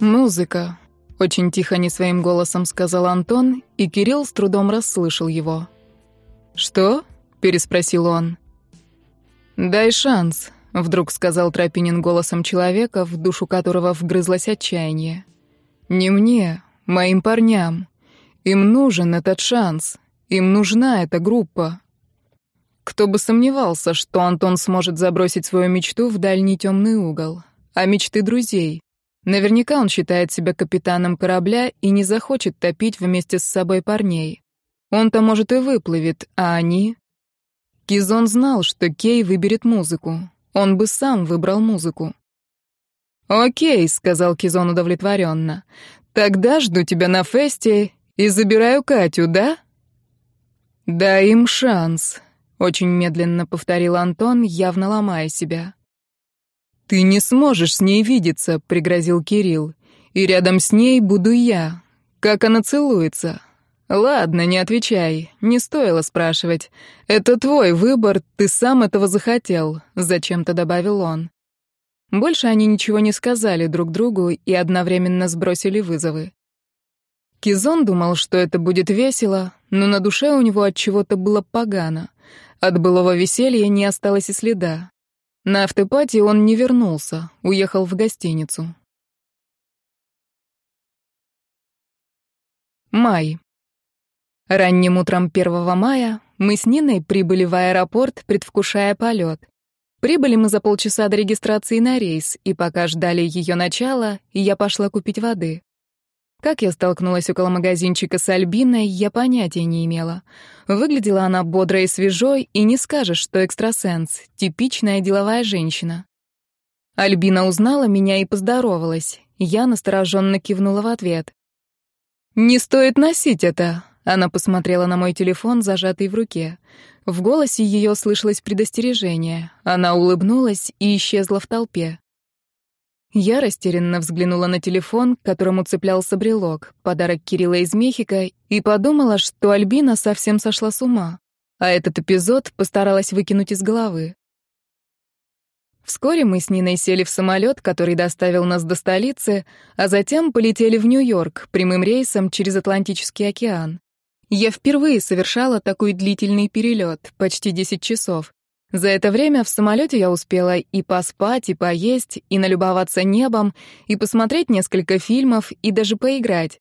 «Музыка», — очень тихо, не своим голосом сказал Антон, и Кирилл с трудом расслышал его. «Что?» — переспросил он. «Дай шанс», — вдруг сказал Тропинин голосом человека, в душу которого вгрызлось отчаяние. «Не мне, моим парням. Им нужен этот шанс. Им нужна эта группа». Кто бы сомневался, что Антон сможет забросить свою мечту в дальний темный угол. А мечты друзей. Наверняка он считает себя капитаном корабля и не захочет топить вместе с собой парней. Он-то, может, и выплывет, а они... Кизон знал, что Кей выберет музыку. Он бы сам выбрал музыку. «Окей», — сказал Кизон удовлетворенно. «Тогда жду тебя на фесте и забираю Катю, да?» «Дай им шанс», — очень медленно повторил Антон, явно ломая себя. «Ты не сможешь с ней видеться», — пригрозил Кирилл. «И рядом с ней буду я. Как она целуется?» «Ладно, не отвечай. Не стоило спрашивать. Это твой выбор, ты сам этого захотел», — зачем-то добавил он. Больше они ничего не сказали друг другу и одновременно сбросили вызовы. Кизон думал, что это будет весело, но на душе у него от чего-то было погано. От былого веселья не осталось и следа. На автопати он не вернулся, уехал в гостиницу. Май. Ранним утром 1 мая мы с Ниной прибыли в аэропорт, предвкушая полет. Прибыли мы за полчаса до регистрации на рейс, и пока ждали ее начала, я пошла купить воды. Как я столкнулась около магазинчика с Альбиной, я понятия не имела. Выглядела она бодрой и свежой, и не скажешь, что экстрасенс, типичная деловая женщина. Альбина узнала меня и поздоровалась. Я настороженно кивнула в ответ. «Не стоит носить это», — она посмотрела на мой телефон, зажатый в руке. В голосе ее слышалось предостережение. Она улыбнулась и исчезла в толпе. Я растерянно взглянула на телефон, к которому цеплялся брелок, подарок Кирилла из Мехико, и подумала, что Альбина совсем сошла с ума, а этот эпизод постаралась выкинуть из головы. Вскоре мы с Ниной сели в самолет, который доставил нас до столицы, а затем полетели в Нью-Йорк прямым рейсом через Атлантический океан. Я впервые совершала такой длительный перелет, почти 10 часов. За это время в самолете я успела и поспать, и поесть, и налюбоваться небом, и посмотреть несколько фильмов, и даже поиграть.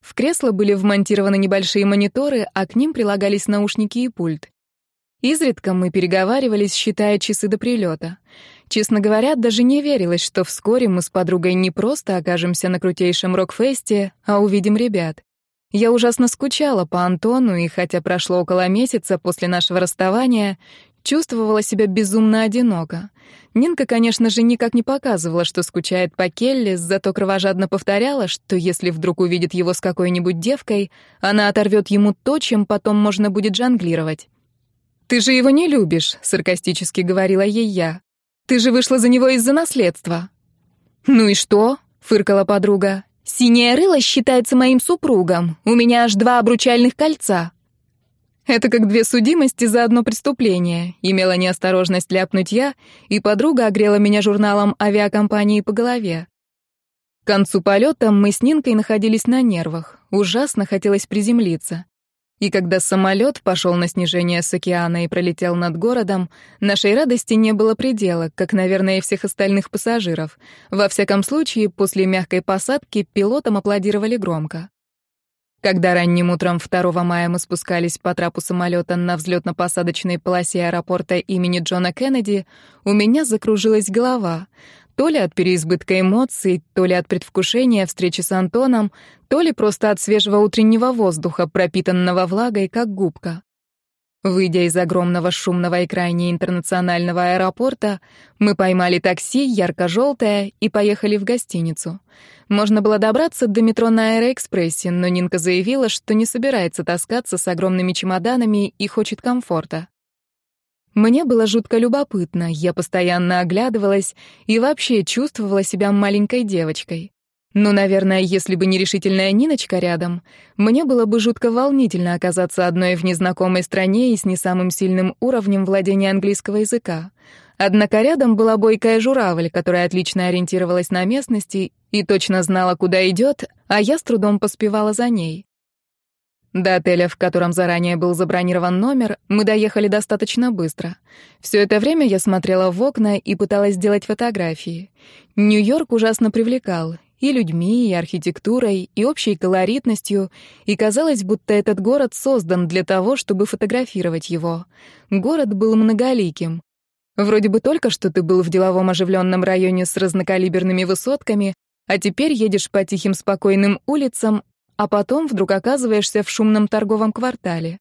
В кресло были вмонтированы небольшие мониторы, а к ним прилагались наушники и пульт. Изредка мы переговаривались, считая часы до прилета. Честно говоря, даже не верилось, что вскоре мы с подругой не просто окажемся на крутейшем рок-фесте, а увидим ребят. Я ужасно скучала по Антону, и хотя прошло около месяца после нашего расставания, Чувствовала себя безумно одиноко. Нинка, конечно же, никак не показывала, что скучает по Келли, зато кровожадно повторяла, что если вдруг увидит его с какой-нибудь девкой, она оторвет ему то, чем потом можно будет жонглировать. «Ты же его не любишь», — саркастически говорила ей я. «Ты же вышла за него из-за наследства». «Ну и что?» — фыркала подруга. «Синяя рыла считается моим супругом. У меня аж два обручальных кольца». Это как две судимости за одно преступление. Имела неосторожность ляпнуть я, и подруга огрела меня журналом авиакомпании по голове. К концу полета мы с Нинкой находились на нервах. Ужасно хотелось приземлиться. И когда самолет пошел на снижение с океана и пролетел над городом, нашей радости не было предела, как, наверное, и всех остальных пассажиров. Во всяком случае, после мягкой посадки пилотам аплодировали громко. Когда ранним утром 2 мая мы спускались по трапу самолета на взлетно-посадочной полосе аэропорта имени Джона Кеннеди, у меня закружилась голова. То ли от переизбытка эмоций, то ли от предвкушения встречи с Антоном, то ли просто от свежего утреннего воздуха, пропитанного влагой, как губка. Выйдя из огромного шумного и крайне интернационального аэропорта, мы поймали такси, ярко-желтое, и поехали в гостиницу. Можно было добраться до метро на Аэроэкспрессе, но Нинка заявила, что не собирается таскаться с огромными чемоданами и хочет комфорта. Мне было жутко любопытно, я постоянно оглядывалась и вообще чувствовала себя маленькой девочкой. Ну, наверное, если бы не решительная Ниночка рядом, мне было бы жутко волнительно оказаться одной в незнакомой стране и с не самым сильным уровнем владения английского языка. Однако рядом была бойкая журавль, которая отлично ориентировалась на местности и точно знала, куда идет, а я с трудом поспевала за ней. До отеля, в котором заранее был забронирован номер, мы доехали достаточно быстро. Все это время я смотрела в окна и пыталась сделать фотографии. Нью-Йорк ужасно привлекал и людьми, и архитектурой, и общей колоритностью, и казалось, будто этот город создан для того, чтобы фотографировать его. Город был многоликим. Вроде бы только что ты был в деловом оживленном районе с разнокалиберными высотками, а теперь едешь по тихим спокойным улицам, а потом вдруг оказываешься в шумном торговом квартале.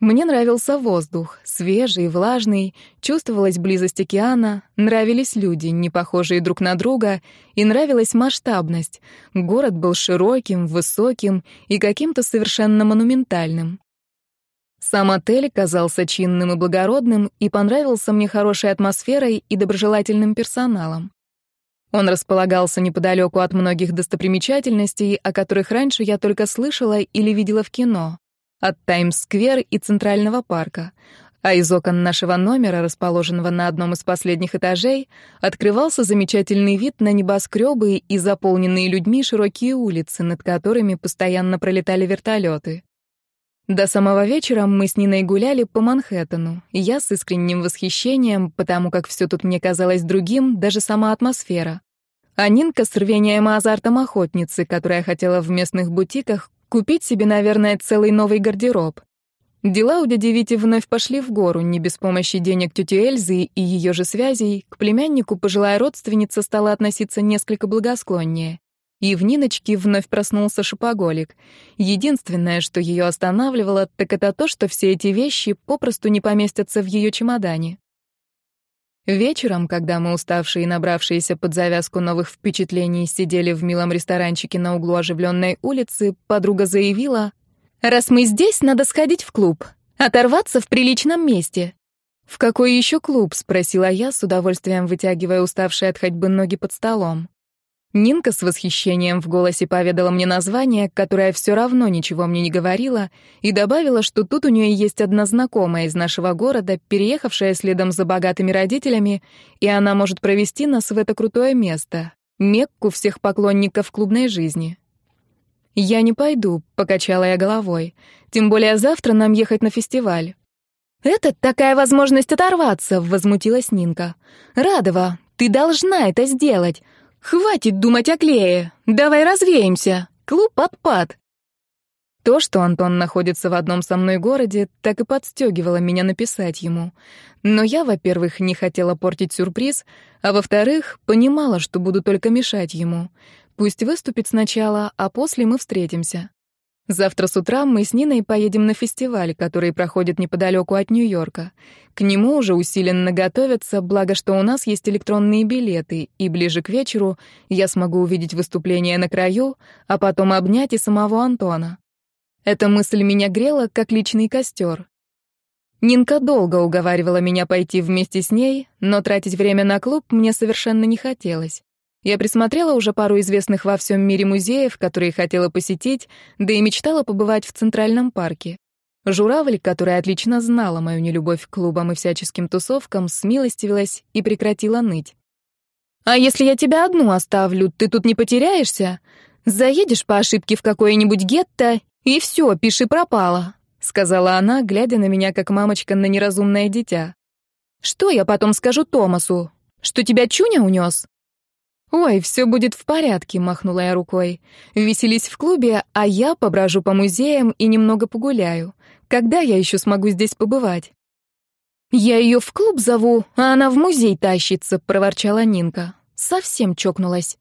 Мне нравился воздух, свежий, влажный, чувствовалась близость океана, нравились люди, не похожие друг на друга, и нравилась масштабность. Город был широким, высоким и каким-то совершенно монументальным. Сам отель казался чинным и благородным и понравился мне хорошей атмосферой и доброжелательным персоналом. Он располагался неподалеку от многих достопримечательностей, о которых раньше я только слышала или видела в кино. От Таймс-сквер и Центрального парка. А из окон нашего номера, расположенного на одном из последних этажей, открывался замечательный вид на небоскребы и заполненные людьми широкие улицы, над которыми постоянно пролетали вертолеты. До самого вечера мы с Ниной гуляли по Манхэттену, я с искренним восхищением, потому как все тут мне казалось другим, даже сама атмосфера. А Нинка с рвением и азартом охотницы, которая хотела в местных бутиках купить себе, наверное, целый новый гардероб. Дела у дяди Вити вновь пошли в гору, не без помощи денег тети Эльзы и ее же связей, к племяннику пожилая родственница стала относиться несколько благосклоннее. И в Ниночке вновь проснулся шопоголик. Единственное, что ее останавливало, так это то, что все эти вещи попросту не поместятся в ее чемодане. Вечером, когда мы, уставшие и набравшиеся под завязку новых впечатлений, сидели в милом ресторанчике на углу оживленной улицы, подруга заявила, «Раз мы здесь, надо сходить в клуб, оторваться в приличном месте». «В какой еще клуб?» — спросила я, с удовольствием вытягивая уставшие от ходьбы ноги под столом. Нинка с восхищением в голосе поведала мне название, которое все равно ничего мне не говорила, и добавила, что тут у нее есть одна знакомая из нашего города, переехавшая следом за богатыми родителями, и она может провести нас в это крутое место, Мекку всех поклонников клубной жизни. «Я не пойду», — покачала я головой. «Тем более завтра нам ехать на фестиваль». «Это такая возможность оторваться», — возмутилась Нинка. «Радова, ты должна это сделать. «Хватит думать о клее! Давай развеемся! Клуб отпад!» То, что Антон находится в одном со мной городе, так и подстегивало меня написать ему. Но я, во-первых, не хотела портить сюрприз, а во-вторых, понимала, что буду только мешать ему. Пусть выступит сначала, а после мы встретимся. Завтра с утра мы с Ниной поедем на фестиваль, который проходит неподалеку от Нью-Йорка. К нему уже усиленно готовятся, благо что у нас есть электронные билеты, и ближе к вечеру я смогу увидеть выступление на краю, а потом обнять и самого Антона. Эта мысль меня грела, как личный костер. Нинка долго уговаривала меня пойти вместе с ней, но тратить время на клуб мне совершенно не хотелось. Я присмотрела уже пару известных во всем мире музеев, которые хотела посетить, да и мечтала побывать в Центральном парке. Журавль, которая отлично знала мою нелюбовь к клубам и всяческим тусовкам, смилостивилась и прекратила ныть. «А если я тебя одну оставлю, ты тут не потеряешься? Заедешь по ошибке в какое-нибудь гетто, и все, пиши пропало», — сказала она, глядя на меня, как мамочка на неразумное дитя. «Что я потом скажу Томасу? Что тебя Чуня унес?» «Ой, все будет в порядке», — махнула я рукой. «Веселись в клубе, а я поброжу по музеям и немного погуляю. Когда я еще смогу здесь побывать?» «Я ее в клуб зову, а она в музей тащится», — проворчала Нинка. Совсем чокнулась.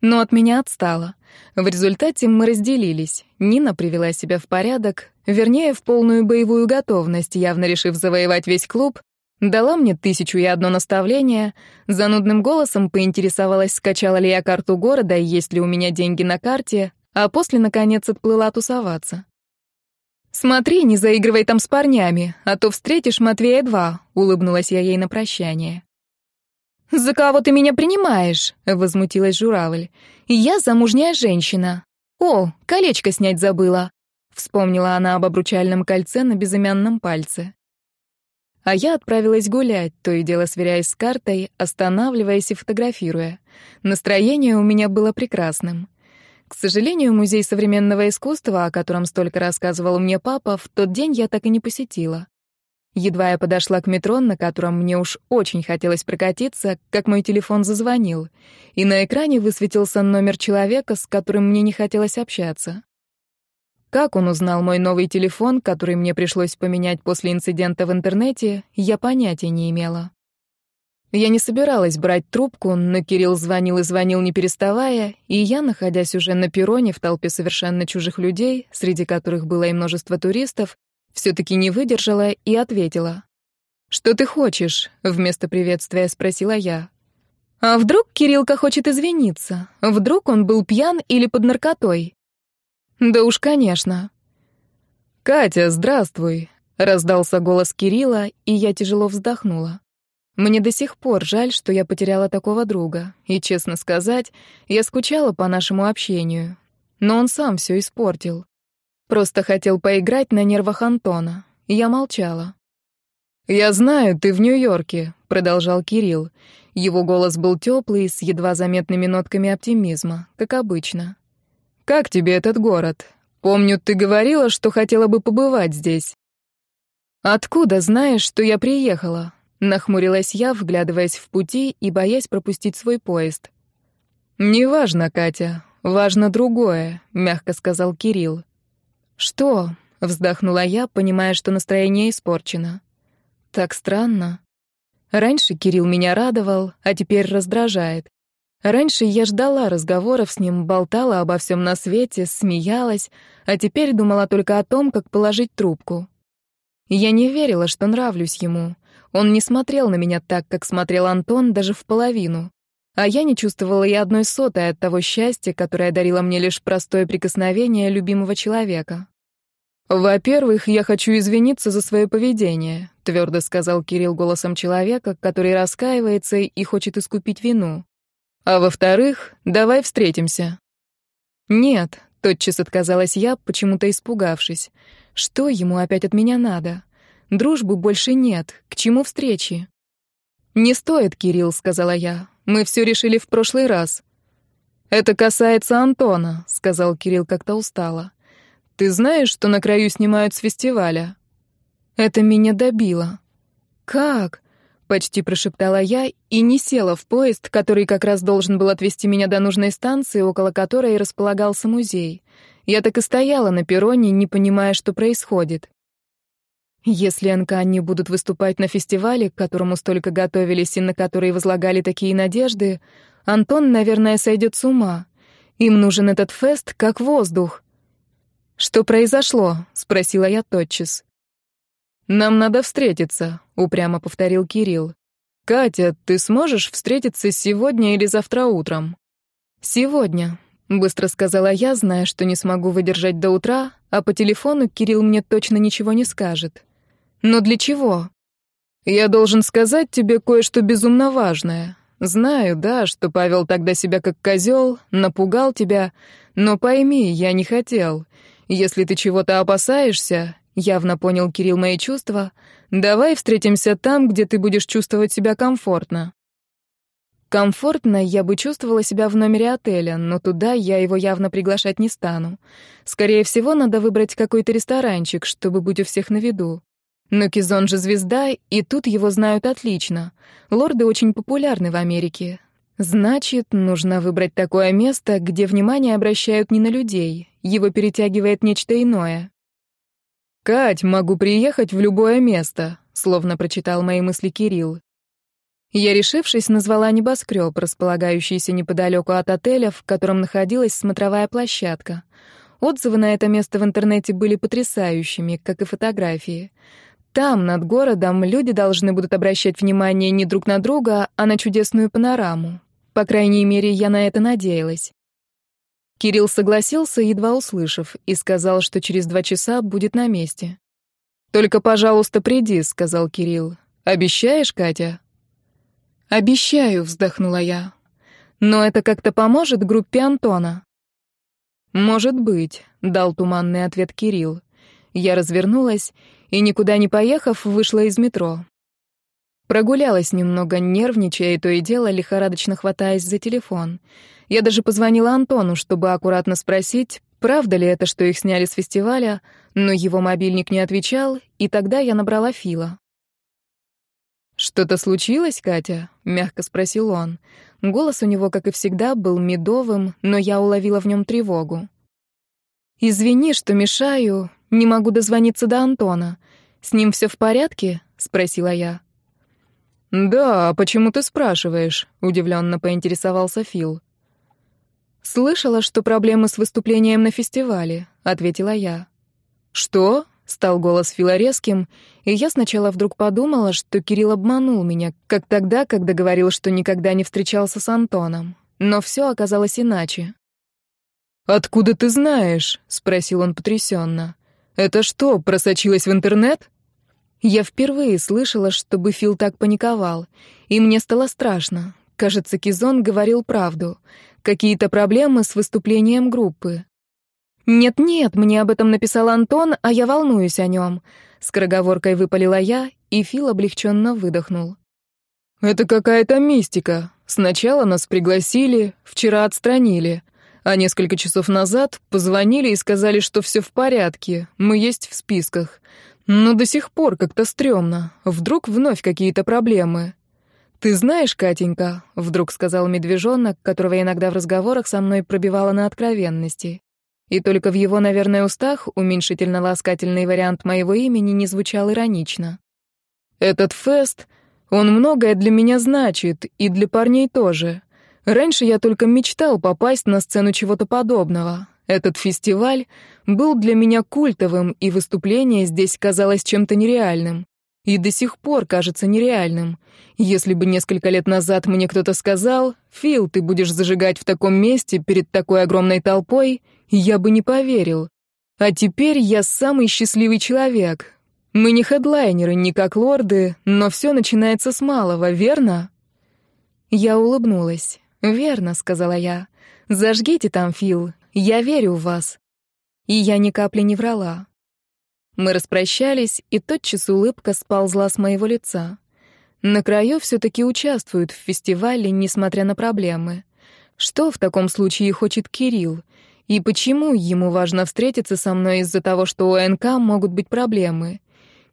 Но от меня отстала. В результате мы разделились. Нина привела себя в порядок, вернее, в полную боевую готовность, явно решив завоевать весь клуб, Дала мне тысячу и одно наставление, занудным голосом поинтересовалась, скачала ли я карту города и есть ли у меня деньги на карте, а после, наконец, отплыла тусоваться. «Смотри, не заигрывай там с парнями, а то встретишь Матвея-2», — улыбнулась я ей на прощание. «За кого ты меня принимаешь?» — возмутилась журавль. «Я замужняя женщина. О, колечко снять забыла», — вспомнила она об обручальном кольце на безымянном пальце. А я отправилась гулять, то и дело сверяясь с картой, останавливаясь и фотографируя. Настроение у меня было прекрасным. К сожалению, музей современного искусства, о котором столько рассказывал мне папа, в тот день я так и не посетила. Едва я подошла к метро, на котором мне уж очень хотелось прокатиться, как мой телефон зазвонил, и на экране высветился номер человека, с которым мне не хотелось общаться. Как он узнал мой новый телефон, который мне пришлось поменять после инцидента в интернете, я понятия не имела. Я не собиралась брать трубку, но Кирилл звонил и звонил, не переставая, и я, находясь уже на перроне в толпе совершенно чужих людей, среди которых было и множество туристов, все-таки не выдержала и ответила. «Что ты хочешь?» — вместо приветствия спросила я. «А вдруг Кириллка хочет извиниться? Вдруг он был пьян или под наркотой?» Да уж, конечно. Катя, здравствуй, раздался голос Кирилла, и я тяжело вздохнула. Мне до сих пор жаль, что я потеряла такого друга, и, честно сказать, я скучала по нашему общению. Но он сам все испортил. Просто хотел поиграть на нервах Антона. Я молчала. «Я знаю, ты в Нью-Йорке», — продолжал Кирилл. Его голос был теплый, с едва заметными нотками оптимизма, как обычно. Как тебе этот город? Помню, ты говорила, что хотела бы побывать здесь. Откуда знаешь, что я приехала? Нахмурилась я, вглядываясь в пути и боясь пропустить свой поезд. «Неважно, Катя, важно другое», — мягко сказал Кирилл. «Что?» — вздохнула я, понимая, что настроение испорчено. «Так странно. Раньше Кирилл меня радовал, а теперь раздражает. Раньше я ждала разговоров с ним, болтала обо всем на свете, смеялась, а теперь думала только о том, как положить трубку. Я не верила, что нравлюсь ему. Он не смотрел на меня так, как смотрел Антон, даже в половину. А я не чувствовала и одной сотой от того счастья, которое дарило мне лишь простое прикосновение любимого человека. «Во-первых, я хочу извиниться за свое поведение», — твердо сказал Кирилл голосом человека, который раскаивается и хочет искупить вину. А во-вторых, давай встретимся. Нет, тотчас отказалась я, почему-то испугавшись. Что ему опять от меня надо? Дружбы больше нет. К чему встречи? Не стоит, Кирилл, сказала я. Мы все решили в прошлый раз. Это касается Антона, сказал Кирилл как-то устало. Ты знаешь, что на краю снимают с фестиваля? Это меня добило. Как? Почти прошептала я и не села в поезд, который как раз должен был отвезти меня до нужной станции, около которой располагался музей. Я так и стояла на перроне, не понимая, что происходит. Если НК не будут выступать на фестивале, к которому столько готовились и на который возлагали такие надежды, Антон, наверное, сойдет с ума. Им нужен этот фест как воздух. «Что произошло?» — спросила я тотчас. «Нам надо встретиться», — упрямо повторил Кирилл. «Катя, ты сможешь встретиться сегодня или завтра утром?» «Сегодня», — быстро сказала я, зная, что не смогу выдержать до утра, а по телефону Кирилл мне точно ничего не скажет. «Но для чего?» «Я должен сказать тебе кое-что безумно важное. Знаю, да, что Павел тогда себя как козел, напугал тебя, но пойми, я не хотел. Если ты чего-то опасаешься, Явно понял Кирилл мои чувства. Давай встретимся там, где ты будешь чувствовать себя комфортно. Комфортно я бы чувствовала себя в номере отеля, но туда я его явно приглашать не стану. Скорее всего, надо выбрать какой-то ресторанчик, чтобы быть у всех на виду. Но Кизон же звезда, и тут его знают отлично. Лорды очень популярны в Америке. Значит, нужно выбрать такое место, где внимание обращают не на людей. Его перетягивает нечто иное. «Кать, могу приехать в любое место», — словно прочитал мои мысли Кирилл. Я, решившись, назвала небоскреб, располагающийся неподалеку от отеля, в котором находилась смотровая площадка. Отзывы на это место в интернете были потрясающими, как и фотографии. Там, над городом, люди должны будут обращать внимание не друг на друга, а на чудесную панораму. По крайней мере, я на это надеялась. Кирилл согласился, едва услышав, и сказал, что через два часа будет на месте. «Только, пожалуйста, приди», — сказал Кирилл. «Обещаешь, Катя?» «Обещаю», — вздохнула я. «Но это как-то поможет группе Антона?» «Может быть», — дал туманный ответ Кирилл. Я развернулась и, никуда не поехав, вышла из метро. Прогулялась немного, нервничая и то и дело, лихорадочно хватаясь за телефон. Я даже позвонила Антону, чтобы аккуратно спросить, правда ли это, что их сняли с фестиваля, но его мобильник не отвечал, и тогда я набрала Фила. «Что-то случилось, Катя?» — мягко спросил он. Голос у него, как и всегда, был медовым, но я уловила в нем тревогу. «Извини, что мешаю, не могу дозвониться до Антона. С ним все в порядке?» — спросила я. «Да, а почему ты спрашиваешь?» — удивленно поинтересовался Фил. «Слышала, что проблемы с выступлением на фестивале», — ответила я. «Что?» — стал голос Фила резким, и я сначала вдруг подумала, что Кирилл обманул меня, как тогда, когда говорил, что никогда не встречался с Антоном. Но все оказалось иначе. «Откуда ты знаешь?» — спросил он потрясенно. «Это что, просочилось в интернет?» Я впервые слышала, чтобы Фил так паниковал, и мне стало страшно. Кажется, Кизон говорил правду. Какие-то проблемы с выступлением группы. «Нет-нет, мне об этом написал Антон, а я волнуюсь о нем», — скороговоркой выпалила я, и Фил облегченно выдохнул. «Это какая-то мистика. Сначала нас пригласили, вчера отстранили, а несколько часов назад позвонили и сказали, что все в порядке, мы есть в списках. Но до сих пор как-то стрёмно. Вдруг вновь какие-то проблемы. «Ты знаешь, Катенька», — вдруг сказал медвежонок, которого иногда в разговорах со мной пробивало на откровенности. И только в его, наверное, устах уменьшительно-ласкательный вариант моего имени не звучал иронично. «Этот фест, он многое для меня значит, и для парней тоже. Раньше я только мечтал попасть на сцену чего-то подобного. Этот фестиваль был для меня культовым, и выступление здесь казалось чем-то нереальным. И до сих пор кажется нереальным. Если бы несколько лет назад мне кто-то сказал, «Фил, ты будешь зажигать в таком месте перед такой огромной толпой», я бы не поверил. А теперь я самый счастливый человек. Мы не хедлайнеры, не как лорды, но все начинается с малого, верно? Я улыбнулась. «Верно», — сказала я. «Зажгите там, Фил, я верю в вас». И я ни капли не врала. Мы распрощались, и тотчас улыбка сползла с моего лица. На краю все-таки участвуют в фестивале, несмотря на проблемы. Что в таком случае хочет Кирилл? И почему ему важно встретиться со мной из-за того, что у НК могут быть проблемы?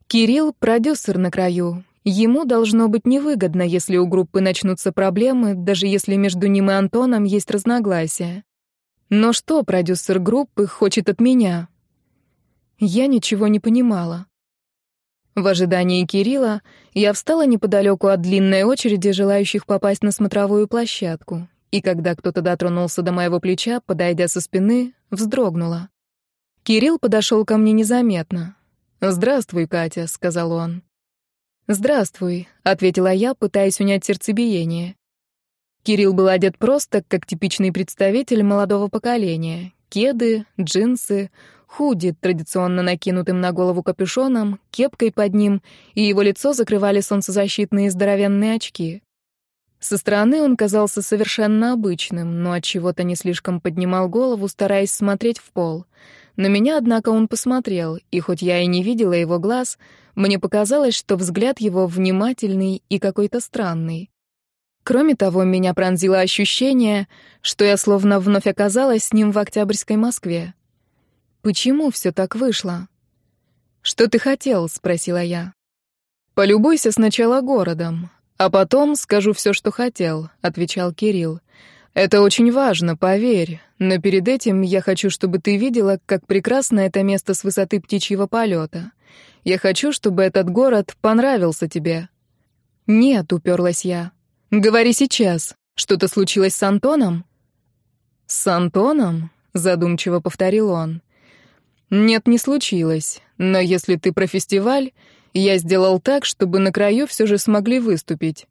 Кирилл — продюсер на краю, Ему должно быть невыгодно, если у группы начнутся проблемы, даже если между ним и Антоном есть разногласия. Но что продюсер группы хочет от меня? Я ничего не понимала. В ожидании Кирилла я встала неподалеку от длинной очереди желающих попасть на смотровую площадку, и когда кто-то дотронулся до моего плеча, подойдя со спины, вздрогнула. Кирилл подошел ко мне незаметно. «Здравствуй, Катя», — сказал он. «Здравствуй», — ответила я, пытаясь унять сердцебиение. Кирилл был одет просто, как типичный представитель молодого поколения. Кеды, джинсы, худи, традиционно накинутым на голову капюшоном, кепкой под ним, и его лицо закрывали солнцезащитные здоровенные очки. Со стороны он казался совершенно обычным, но от чего-то не слишком поднимал голову, стараясь смотреть в пол. На меня, однако, он посмотрел, и хоть я и не видела его глаз, мне показалось, что взгляд его внимательный и какой-то странный. Кроме того, меня пронзило ощущение, что я словно вновь оказалась с ним в Октябрьской Москве. Почему все так вышло? «Что ты хотел?» — спросила я. «Полюбуйся сначала городом, а потом скажу все, что хотел», — отвечал Кирилл. Это очень важно, поверь. Но перед этим я хочу, чтобы ты видела, как прекрасно это место с высоты птичьего полета. Я хочу, чтобы этот город понравился тебе. Нет, уперлась я. Говори сейчас. Что-то случилось с Антоном? С Антоном? Задумчиво повторил он. Нет, не случилось. Но если ты про фестиваль, я сделал так, чтобы на краю все же смогли выступить.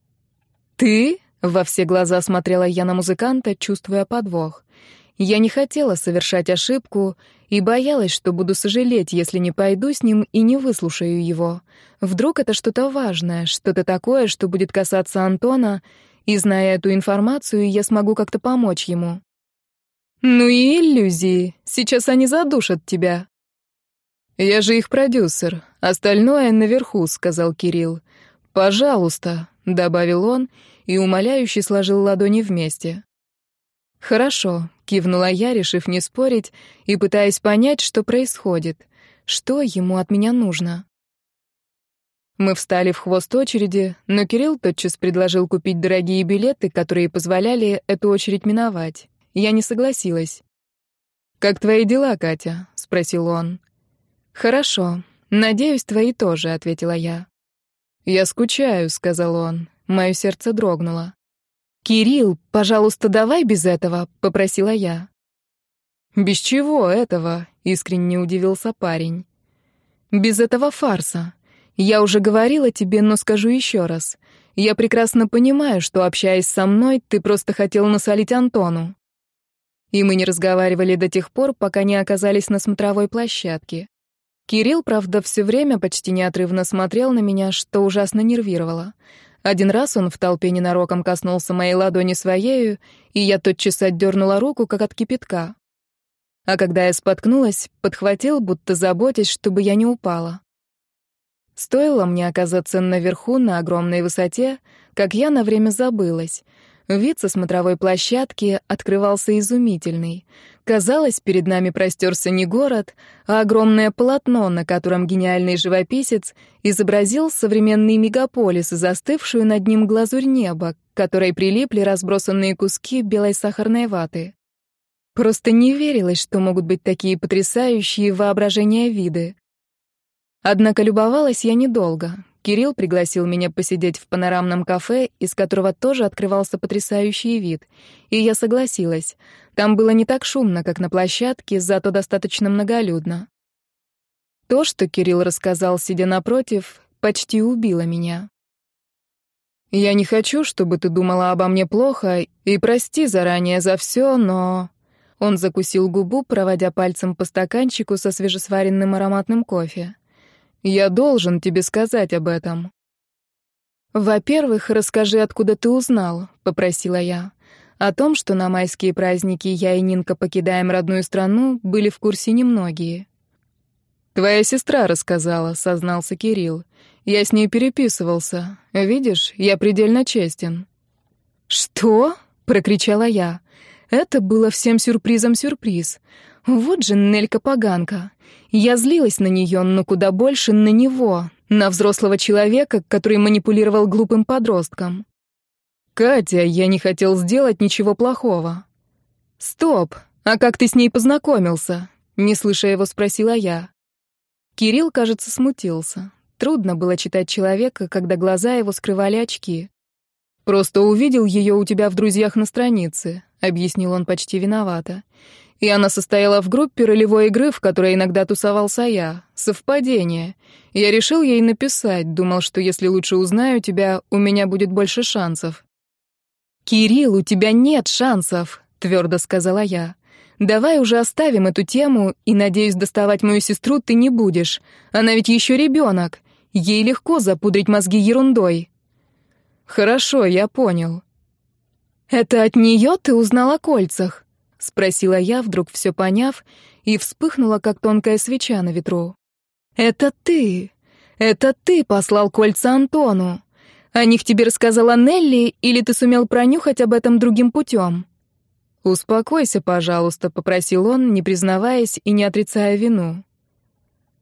Ты? Во все глаза смотрела я на музыканта, чувствуя подвох. Я не хотела совершать ошибку и боялась, что буду сожалеть, если не пойду с ним и не выслушаю его. Вдруг это что-то важное, что-то такое, что будет касаться Антона, и, зная эту информацию, я смогу как-то помочь ему. «Ну и иллюзии. Сейчас они задушат тебя». «Я же их продюсер. Остальное наверху», — сказал Кирилл. «Пожалуйста», — добавил он и умоляюще сложил ладони вместе. «Хорошо», — кивнула я, решив не спорить и пытаясь понять, что происходит, что ему от меня нужно. Мы встали в хвост очереди, но Кирилл тотчас предложил купить дорогие билеты, которые позволяли эту очередь миновать. Я не согласилась. «Как твои дела, Катя?» — спросил он. «Хорошо. Надеюсь, твои тоже», — ответила я. «Я скучаю», — сказал он. Мое сердце дрогнуло. «Кирилл, пожалуйста, давай без этого», — попросила я. «Без чего этого?» — искренне удивился парень. «Без этого фарса. Я уже говорила тебе, но скажу еще раз. Я прекрасно понимаю, что, общаясь со мной, ты просто хотел насолить Антону. И мы не разговаривали до тех пор, пока не оказались на смотровой площадке. Кирилл, правда, все время почти неотрывно смотрел на меня, что ужасно нервировало. Один раз он в толпе ненароком коснулся моей ладони своею, и я тотчас отдернула руку, как от кипятка. А когда я споткнулась, подхватил, будто заботясь, чтобы я не упала. Стоило мне оказаться наверху, на огромной высоте, как я на время забылась. Вид со смотровой площадки открывался изумительный. Казалось, перед нами простерся не город, а огромное полотно, на котором гениальный живописец изобразил современный мегаполис и застывшую над ним глазурь неба, к которой прилипли разбросанные куски белой сахарной ваты. Просто не верилось, что могут быть такие потрясающие воображения виды. Однако любовалась я недолго. Кирилл пригласил меня посидеть в панорамном кафе, из которого тоже открывался потрясающий вид. И я согласилась. Там было не так шумно, как на площадке, зато достаточно многолюдно. То, что Кирилл рассказал, сидя напротив, почти убило меня. «Я не хочу, чтобы ты думала обо мне плохо, и прости заранее за все, но...» Он закусил губу, проводя пальцем по стаканчику со свежесваренным ароматным кофе. Я должен тебе сказать об этом. Во-первых, расскажи, откуда ты узнал, попросила я. О том, что на майские праздники я и Нинка покидаем родную страну, были в курсе немногие. Твоя сестра рассказала, сознался Кирилл. Я с ней переписывался. Видишь, я предельно честен. Что? прокричала я. Это было всем сюрпризом сюрприз. Вот же Нелька-поганка. Я злилась на нее, но куда больше на него, на взрослого человека, который манипулировал глупым подростком. «Катя, я не хотел сделать ничего плохого». «Стоп! А как ты с ней познакомился?» Не слыша его, спросила я. Кирилл, кажется, смутился. Трудно было читать человека, когда глаза его скрывали очки. «Просто увидел ее у тебя в друзьях на странице», — объяснил он почти виновато и она состояла в группе ролевой игры, в которой иногда тусовался я. Совпадение. Я решил ей написать, думал, что если лучше узнаю тебя, у меня будет больше шансов. «Кирилл, у тебя нет шансов», — твердо сказала я. «Давай уже оставим эту тему, и, надеюсь, доставать мою сестру ты не будешь. Она ведь еще ребенок. Ей легко запудрить мозги ерундой». «Хорошо, я понял». «Это от нее ты узнал о кольцах?» — спросила я, вдруг все поняв, и вспыхнула, как тонкая свеча на ветру. «Это ты! Это ты послал кольца Антону! О них тебе рассказала Нелли, или ты сумел пронюхать об этом другим путем?» «Успокойся, пожалуйста», — попросил он, не признаваясь и не отрицая вину.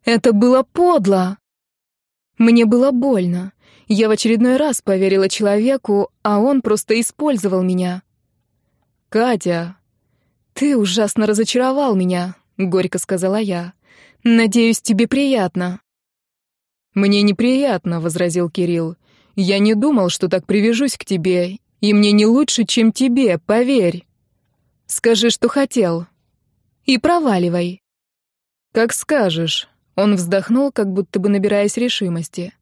«Это было подло!» Мне было больно. Я в очередной раз поверила человеку, а он просто использовал меня. «Катя», «Ты ужасно разочаровал меня», — горько сказала я. «Надеюсь, тебе приятно». «Мне неприятно», — возразил Кирилл. «Я не думал, что так привяжусь к тебе, и мне не лучше, чем тебе, поверь. Скажи, что хотел. И проваливай». «Как скажешь», — он вздохнул, как будто бы набираясь решимости.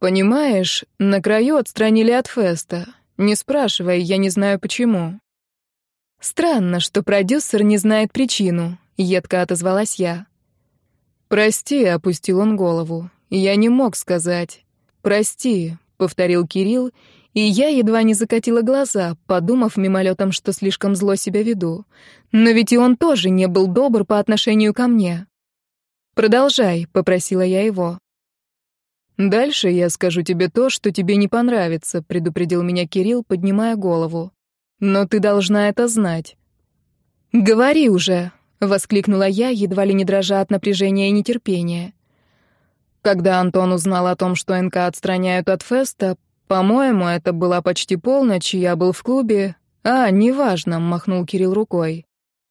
«Понимаешь, на краю отстранили от феста. Не спрашивай, я не знаю почему». «Странно, что продюсер не знает причину», — едко отозвалась я. «Прости», — опустил он голову. «Я не мог сказать». «Прости», — повторил Кирилл, и я едва не закатила глаза, подумав мимолетом, что слишком зло себя веду. Но ведь и он тоже не был добр по отношению ко мне. «Продолжай», — попросила я его. «Дальше я скажу тебе то, что тебе не понравится», — предупредил меня Кирилл, поднимая голову. «Но ты должна это знать». «Говори уже», — воскликнула я, едва ли не дрожа от напряжения и нетерпения. Когда Антон узнал о том, что НК отстраняют от феста, по-моему, это была почти полночь, я был в клубе. А, неважно, махнул Кирилл рукой.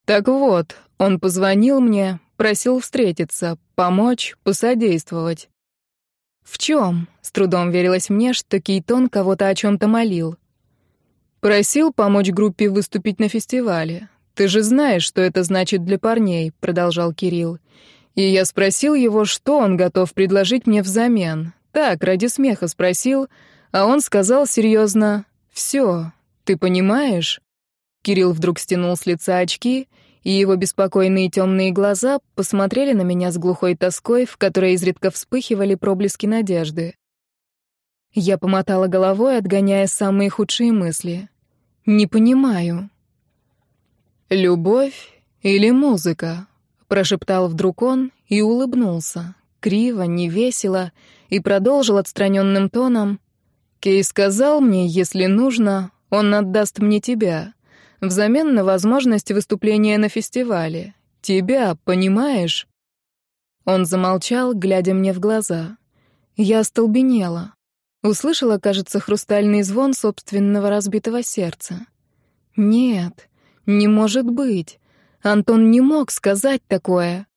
Так вот, он позвонил мне, просил встретиться, помочь, посодействовать. В чем? С трудом верилось мне, что Кейтон кого-то о чем-то молил. Просил помочь группе выступить на фестивале. Ты же знаешь, что это значит для парней, продолжал Кирилл. И я спросил его, что он готов предложить мне взамен. Так, ради смеха спросил, а он сказал серьезно «Все, ты понимаешь?» Кирилл вдруг стянул с лица очки, и его беспокойные темные глаза посмотрели на меня с глухой тоской, в которой изредка вспыхивали проблески надежды. Я помотала головой, отгоняя самые худшие мысли. «Не понимаю». «Любовь или музыка?» прошептал вдруг он и улыбнулся, криво, невесело, и продолжил отстраненным тоном. «Кей сказал мне, если нужно, он отдаст мне тебя, взамен на возможность выступления на фестивале. Тебя, понимаешь?» Он замолчал, глядя мне в глаза. Я остолбенела. Услышала, кажется, хрустальный звон собственного разбитого сердца. «Нет, не может быть. Антон не мог сказать такое.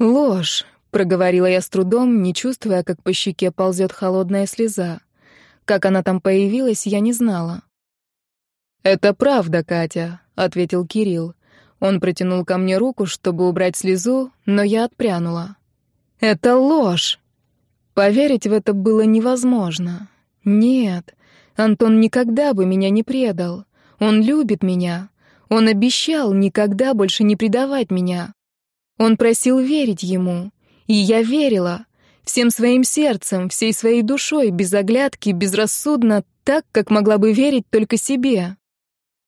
«Ложь», — проговорила я с трудом, не чувствуя, как по щеке ползет холодная слеза. Как она там появилась, я не знала. «Это правда, Катя», — ответил Кирилл. Он протянул ко мне руку, чтобы убрать слезу, но я отпрянула. «Это ложь!» Поверить в это было невозможно. Нет, Антон никогда бы меня не предал. Он любит меня. Он обещал никогда больше не предавать меня. Он просил верить ему. И я верила. Всем своим сердцем, всей своей душой, без оглядки, безрассудно, так, как могла бы верить только себе.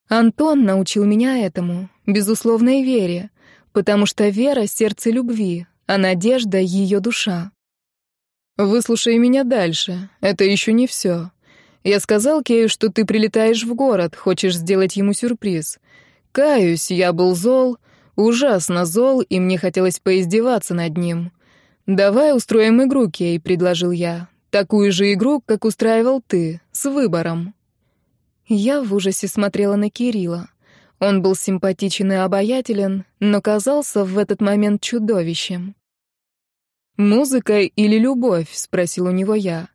Антон научил меня этому, безусловной вере, потому что вера — сердце любви, а надежда — ее душа. «Выслушай меня дальше, это еще не все. Я сказал Кею, что ты прилетаешь в город, хочешь сделать ему сюрприз. Каюсь, я был зол, ужасно зол, и мне хотелось поиздеваться над ним. «Давай устроим игру, Кей», — предложил я. «Такую же игру, как устраивал ты, с выбором». Я в ужасе смотрела на Кирилла. Он был симпатичен и обаятелен, но казался в этот момент чудовищем. «Музыка или любовь?» — спросил у него я.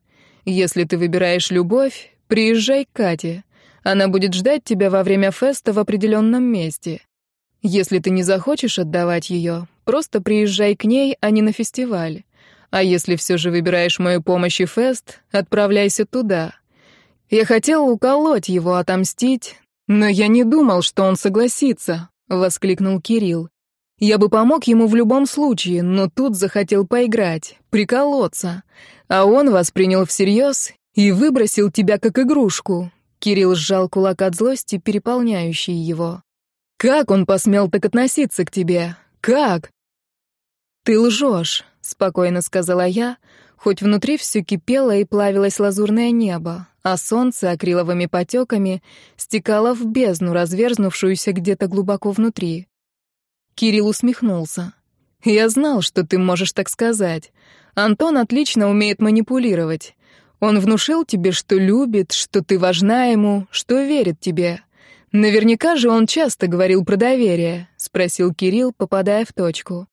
«Если ты выбираешь любовь, приезжай к Кате. Она будет ждать тебя во время феста в определенном месте. Если ты не захочешь отдавать ее, просто приезжай к ней, а не на фестиваль. А если все же выбираешь мою помощь и фест, отправляйся туда. Я хотел уколоть его, отомстить, но я не думал, что он согласится, воскликнул Кирилл. Я бы помог ему в любом случае, но тут захотел поиграть, приколоться. А он воспринял всерьез и выбросил тебя как игрушку. Кирилл сжал кулак от злости, переполняющей его. «Как он посмел так относиться к тебе? Как?» «Ты лжешь», — спокойно сказала я, хоть внутри все кипело и плавилось лазурное небо, а солнце акриловыми потеками стекало в бездну, разверзнувшуюся где-то глубоко внутри. Кирилл усмехнулся. «Я знал, что ты можешь так сказать. Антон отлично умеет манипулировать. Он внушил тебе, что любит, что ты важна ему, что верит тебе. Наверняка же он часто говорил про доверие, спросил Кирилл, попадая в точку.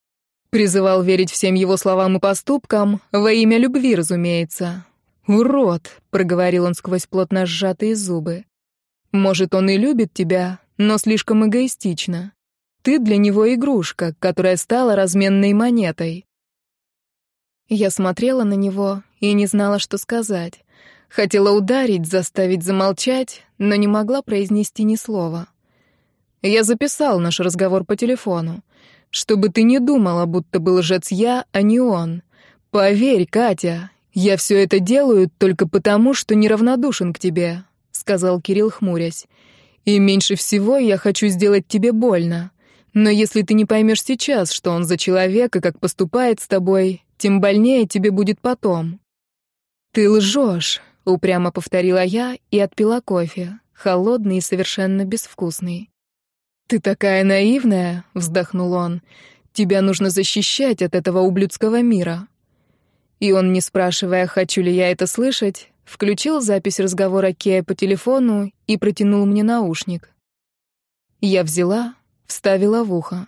Призывал верить всем его словам и поступкам, во имя любви, разумеется. «Урод», — проговорил он сквозь плотно сжатые зубы. «Может, он и любит тебя, но слишком эгоистично. Ты для него игрушка, которая стала разменной монетой. Я смотрела на него и не знала, что сказать. Хотела ударить, заставить замолчать, но не могла произнести ни слова. Я записал наш разговор по телефону. Чтобы ты не думала, будто был лжец я, а не он. Поверь, Катя, я все это делаю только потому, что неравнодушен к тебе, сказал Кирилл, хмурясь. И меньше всего я хочу сделать тебе больно. Но если ты не поймешь сейчас, что он за человек и как поступает с тобой, тем больнее тебе будет потом». «Ты лжешь», — упрямо повторила я и отпила кофе, холодный и совершенно безвкусный. «Ты такая наивная», — вздохнул он. «Тебя нужно защищать от этого ублюдского мира». И он, не спрашивая, хочу ли я это слышать, включил запись разговора Кея по телефону и протянул мне наушник. Я взяла, вставила в ухо.